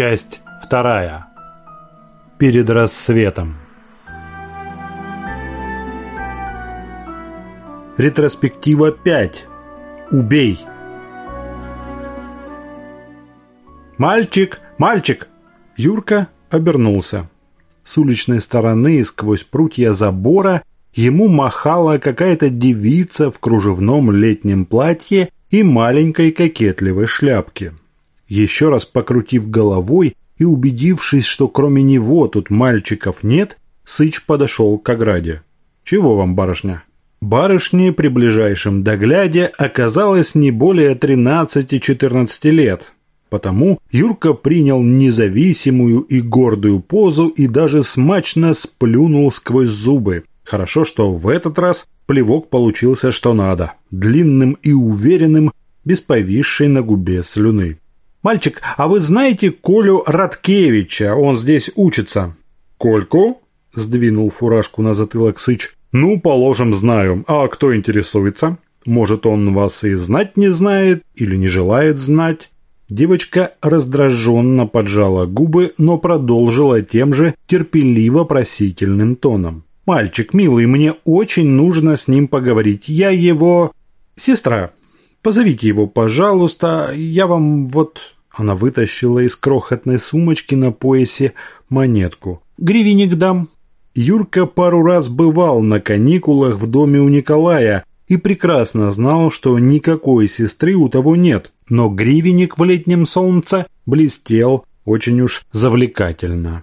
Часть вторая. Перед рассветом. Ретроспектива 5. Убей. «Мальчик! Мальчик!» Юрка обернулся. С уличной стороны, сквозь прутья забора, ему махала какая-то девица в кружевном летнем платье и маленькой кокетливой шляпке. Еще раз покрутив головой и убедившись, что кроме него тут мальчиков нет, Сыч подошел к ограде. «Чего вам, барышня?» Барышне при ближайшем догляде оказалось не более 13-14 лет, потому Юрка принял независимую и гордую позу и даже смачно сплюнул сквозь зубы. Хорошо, что в этот раз плевок получился что надо, длинным и уверенным, без повисшей на губе слюны. «Мальчик, а вы знаете Колю Радкевича? Он здесь учится». «Кольку?» – сдвинул фуражку на затылок Сыч. «Ну, положим, знаю. А кто интересуется? Может, он вас и знать не знает или не желает знать?» Девочка раздраженно поджала губы, но продолжила тем же терпеливо-просительным тоном. «Мальчик, милый, мне очень нужно с ним поговорить. Я его... сестра. Позовите его, пожалуйста. Я вам вот...» Она вытащила из крохотной сумочки на поясе монетку. «Гривенник дам. Юрка пару раз бывал на каникулах в доме у Николая и прекрасно знал, что никакой сестры у того нет, но гривенник в летнем солнце блестел очень уж завлекательно.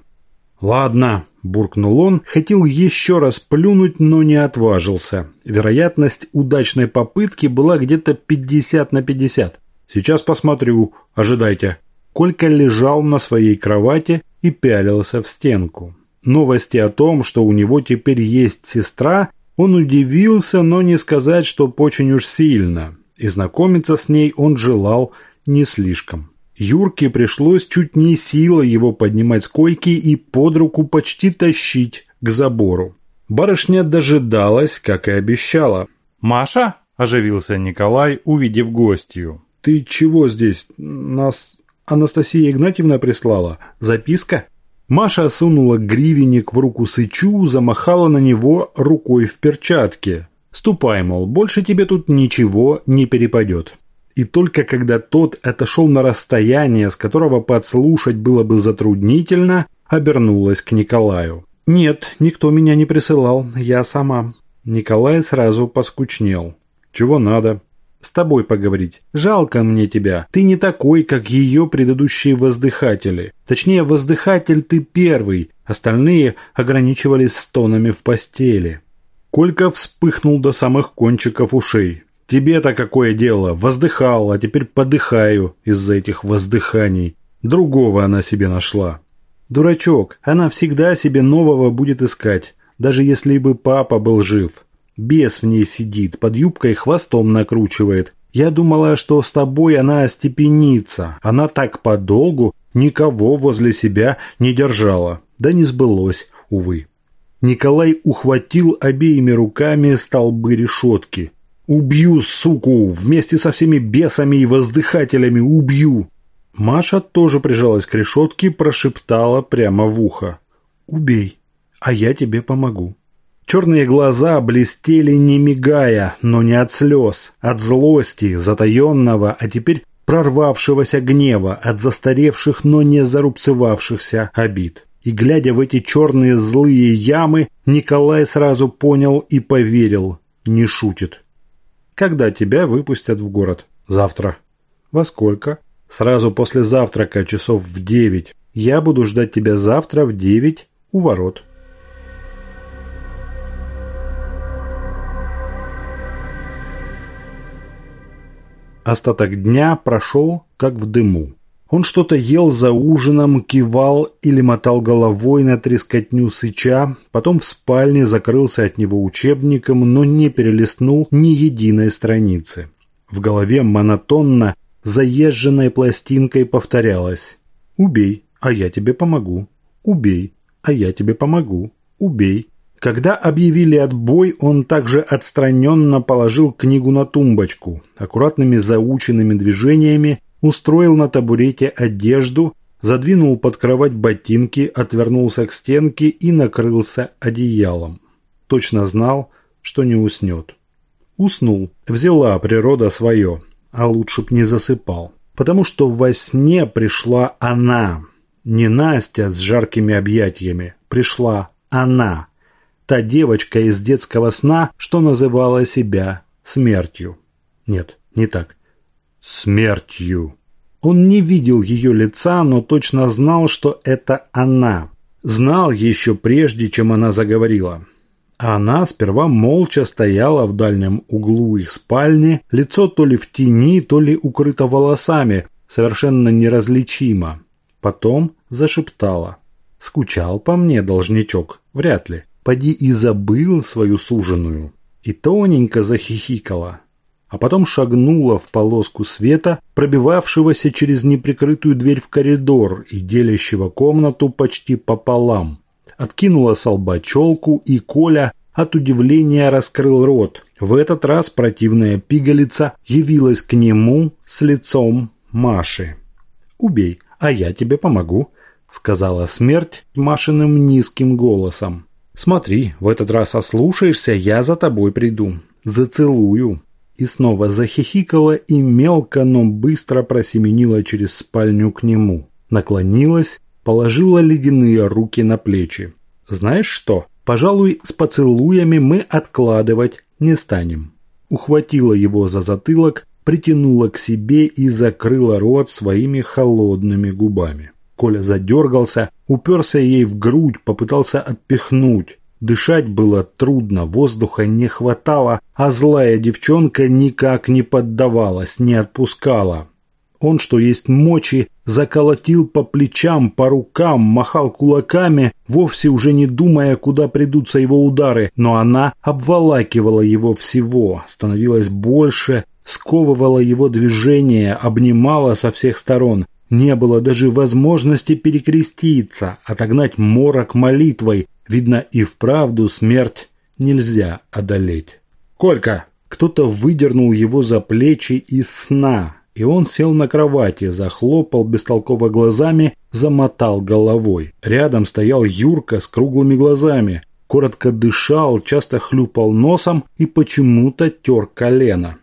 «Ладно», – буркнул он, хотел еще раз плюнуть, но не отважился. Вероятность удачной попытки была где-то 50 на 50. «Сейчас посмотрю, ожидайте». Колька лежал на своей кровати и пялился в стенку. Новости о том, что у него теперь есть сестра, он удивился, но не сказать, что очень уж сильно. И знакомиться с ней он желал не слишком. Юрке пришлось чуть не силой его поднимать с койки и под руку почти тащить к забору. Барышня дожидалась, как и обещала. «Маша?» – оживился Николай, увидев гостью. «Ты чего здесь? Нас Анастасия Игнатьевна прислала? Записка?» Маша сунула гривенник в руку Сычу, замахала на него рукой в перчатке. «Ступай, мол, больше тебе тут ничего не перепадет». И только когда тот отошел на расстояние, с которого подслушать было бы затруднительно, обернулась к Николаю. «Нет, никто меня не присылал, я сама». Николай сразу поскучнел. «Чего надо?» с тобой поговорить. Жалко мне тебя. Ты не такой, как ее предыдущие воздыхатели. Точнее, воздыхатель ты первый. Остальные ограничивались стонами в постели. Колька вспыхнул до самых кончиков ушей. Тебе-то какое дело? Воздыхал, а теперь подыхаю из-за этих воздыханий. Другого она себе нашла. Дурачок, она всегда себе нового будет искать, даже если бы папа был жив. Бес в ней сидит, под юбкой хвостом накручивает. Я думала, что с тобой она остепенится. Она так подолгу никого возле себя не держала. Да не сбылось, увы. Николай ухватил обеими руками столбы решетки. «Убью, суку! Вместе со всеми бесами и воздыхателями убью!» Маша тоже прижалась к решетке, прошептала прямо в ухо. «Убей, а я тебе помогу». Черные глаза блестели не мигая, но не от слез, от злости, затаенного, а теперь прорвавшегося гнева, от застаревших, но не зарубцевавшихся обид. И глядя в эти черные злые ямы, Николай сразу понял и поверил, не шутит. «Когда тебя выпустят в город?» «Завтра». «Во сколько?» «Сразу после завтрака, часов в девять. Я буду ждать тебя завтра в девять у ворот». Остаток дня прошел, как в дыму. Он что-то ел за ужином, кивал или мотал головой на трескотню сыча, потом в спальне закрылся от него учебником, но не перелистнул ни единой страницы. В голове монотонно, заезженной пластинкой повторялось «Убей, а я тебе помогу. Убей, а я тебе помогу. Убей, когда объявили отбой, он также отстраненно положил книгу на тумбочку, аккуратными заученными движениями устроил на табурете одежду, задвинул под кровать ботинки, отвернулся к стенке и накрылся одеялом. Точно знал, что не уснет. Уснул. Взяла природа свое, а лучше б не засыпал. Потому что во сне пришла она. Не Настя с жаркими объятиями. Пришла она. Та девочка из детского сна, что называла себя смертью. Нет, не так. Смертью. Он не видел ее лица, но точно знал, что это она. Знал еще прежде, чем она заговорила. Она сперва молча стояла в дальнем углу их спальни, лицо то ли в тени, то ли укрыто волосами, совершенно неразличимо. Потом зашептала. «Скучал по мне, должничок? Вряд ли. Поди и забыл свою суженую». И тоненько захихикала а потом шагнула в полоску света, пробивавшегося через неприкрытую дверь в коридор и делящего комнату почти пополам. Откинула с лба челку, и Коля от удивления раскрыл рот. В этот раз противная пигалица явилась к нему с лицом Маши. «Убей, а я тебе помогу», — сказала смерть Машиным низким голосом. «Смотри, в этот раз ослушаешься, я за тобой приду. Зацелую» и снова захихикала и мелко, но быстро просеменила через спальню к нему. Наклонилась, положила ледяные руки на плечи. «Знаешь что? Пожалуй, с поцелуями мы откладывать не станем». Ухватила его за затылок, притянула к себе и закрыла рот своими холодными губами. Коля задергался, уперся ей в грудь, попытался отпихнуть. Дышать было трудно, воздуха не хватало, а злая девчонка никак не поддавалась, не отпускала. Он, что есть мочи, заколотил по плечам, по рукам, махал кулаками, вовсе уже не думая, куда придутся его удары, но она обволакивала его всего, становилась больше, сковывала его движение, обнимала со всех сторон. Не было даже возможности перекреститься, отогнать морок молитвой, Видно, и вправду смерть нельзя одолеть. «Колька!» Кто-то выдернул его за плечи из сна, и он сел на кровати, захлопал бестолково глазами, замотал головой. Рядом стоял Юрка с круглыми глазами, коротко дышал, часто хлюпал носом и почему-то тер колено.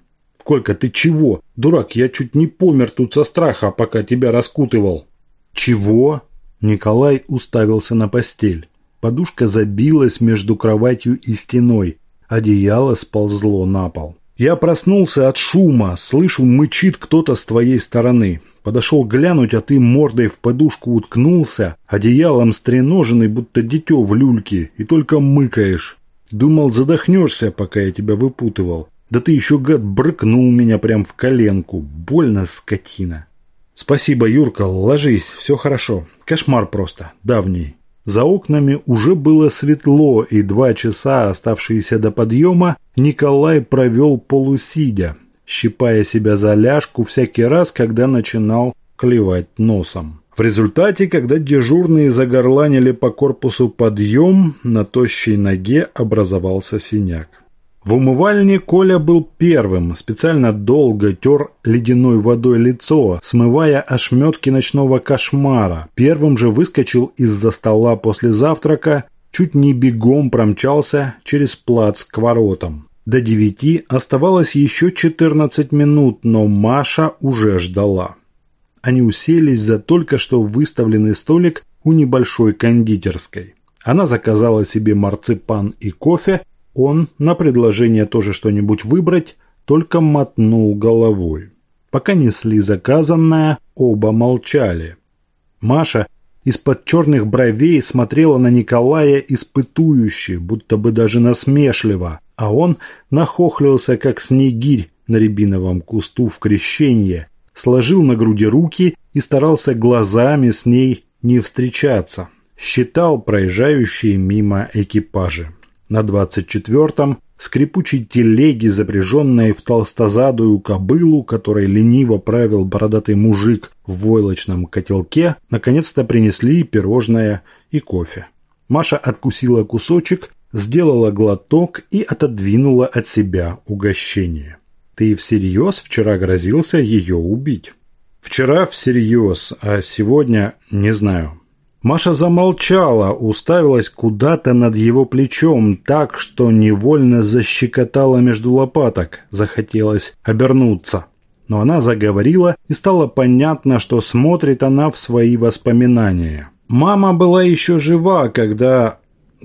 «Колька, ты чего? Дурак, я чуть не помер тут со страха, пока тебя раскутывал». «Чего?» Николай уставился на постель. Подушка забилась между кроватью и стеной. Одеяло сползло на пол. Я проснулся от шума, слышу, мычит кто-то с твоей стороны. Подошел глянуть, а ты мордой в подушку уткнулся, одеялом стреноженный, будто дитё в люльке, и только мыкаешь. Думал, задохнешься, пока я тебя выпутывал. Да ты еще, гад, брыкнул меня прям в коленку. Больно, скотина. Спасибо, Юрка, ложись, все хорошо. Кошмар просто, давний. За окнами уже было светло, и два часа, оставшиеся до подъема, Николай провел полусидя, щипая себя за ляжку всякий раз, когда начинал клевать носом. В результате, когда дежурные загорланили по корпусу подъем, на тощей ноге образовался синяк. В умывальне Коля был первым, специально долго тер ледяной водой лицо, смывая ошметки ночного кошмара. Первым же выскочил из-за стола после завтрака, чуть не бегом промчался через плац к воротам. До девяти оставалось еще четырнадцать минут, но Маша уже ждала. Они уселись за только что выставленный столик у небольшой кондитерской. Она заказала себе марципан и кофе, он на предложение тоже что-нибудь выбрать только мотнул головой. Пока несли заказанное, оба молчали. Маша из-под черных бровей смотрела на Николая испытующе, будто бы даже насмешливо, а он нахохлился, как снегирь на рябиновом кусту в крещенье, сложил на груди руки и старался глазами с ней не встречаться. Считал проезжающие мимо экипажи. На двадцать четвертом скрипучей телеге, запряженной в толстозадую кобылу, которой лениво правил бородатый мужик в войлочном котелке, наконец-то принесли пирожное и кофе. Маша откусила кусочек, сделала глоток и отодвинула от себя угощение. «Ты всерьез вчера грозился ее убить?» Вчера всерьез, а сегодня не знаю. Маша замолчала, уставилась куда-то над его плечом так, что невольно защекотала между лопаток. Захотелось обернуться. Но она заговорила, и стало понятно, что смотрит она в свои воспоминания. Мама была еще жива, когда...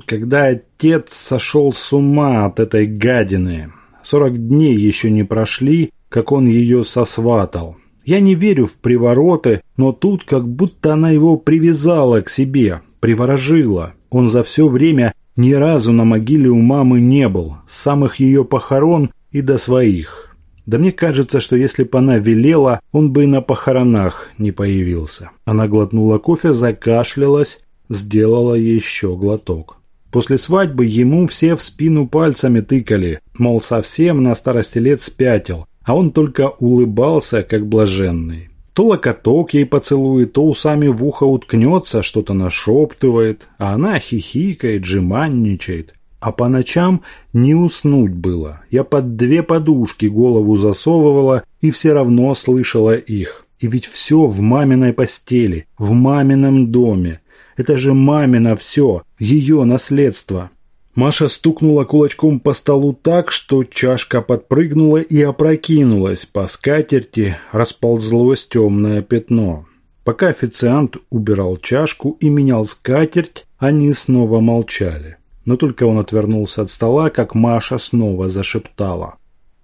когда отец сошел с ума от этой гадины. Сорок дней еще не прошли, как он ее сосватал. Я не верю в привороты, но тут как будто она его привязала к себе, приворожила. Он за все время ни разу на могиле у мамы не был, с самых ее похорон и до своих. Да мне кажется, что если бы она велела, он бы и на похоронах не появился. Она глотнула кофе, закашлялась, сделала еще глоток. После свадьбы ему все в спину пальцами тыкали, мол, совсем на старости лет спятил, а он только улыбался, как блаженный. То локоток ей поцелует, то усами в ухо уткнется, что-то нашептывает, а она хихикает, жеманничает. А по ночам не уснуть было. Я под две подушки голову засовывала и все равно слышала их. И ведь все в маминой постели, в мамином доме. Это же мамино все, ее наследство. Маша стукнула кулачком по столу так, что чашка подпрыгнула и опрокинулась. По скатерти расползлось темное пятно. Пока официант убирал чашку и менял скатерть, они снова молчали. Но только он отвернулся от стола, как Маша снова зашептала.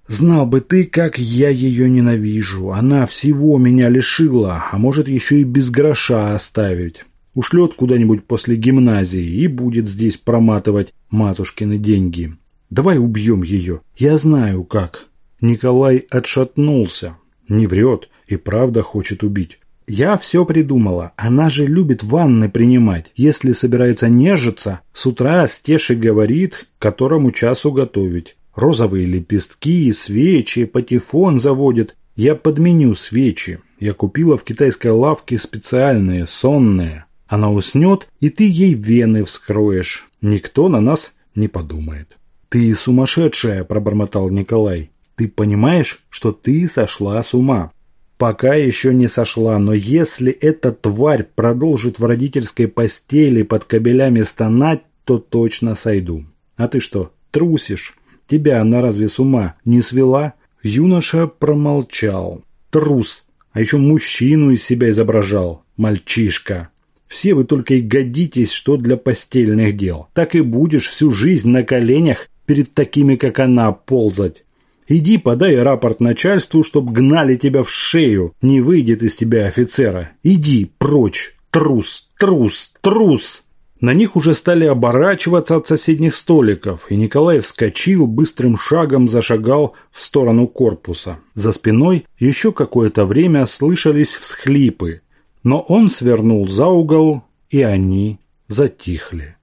«Знал бы ты, как я ее ненавижу. Она всего меня лишила, а может еще и без гроша оставить ушлет куда-нибудь после гимназии и будет здесь проматывать матушкины деньги. Давай убьем ее. Я знаю как. Николай отшатнулся. Не врет и правда хочет убить. Я все придумала. Она же любит ванны принимать. Если собирается нежиться, с утра Стеши говорит, которому часу готовить. Розовые лепестки, свечи, патефон заводит. Я подменю свечи. Я купила в китайской лавке специальные, сонные. Она уснет, и ты ей вены вскроешь. Никто на нас не подумает. «Ты сумасшедшая!» – пробормотал Николай. «Ты понимаешь, что ты сошла с ума?» «Пока еще не сошла, но если эта тварь продолжит в родительской постели под кабелями стонать, то точно сойду. А ты что, трусишь? Тебя она разве с ума не свела?» Юноша промолчал. «Трус! А еще мужчину из себя изображал. Мальчишка!» Все вы только и годитесь, что для постельных дел. Так и будешь всю жизнь на коленях перед такими, как она, ползать. Иди подай рапорт начальству, чтоб гнали тебя в шею. Не выйдет из тебя офицера. Иди прочь. Трус, трус, трус. На них уже стали оборачиваться от соседних столиков, и Николай вскочил, быстрым шагом зашагал в сторону корпуса. За спиной еще какое-то время слышались всхлипы, но он свернул за угол, и они затихли.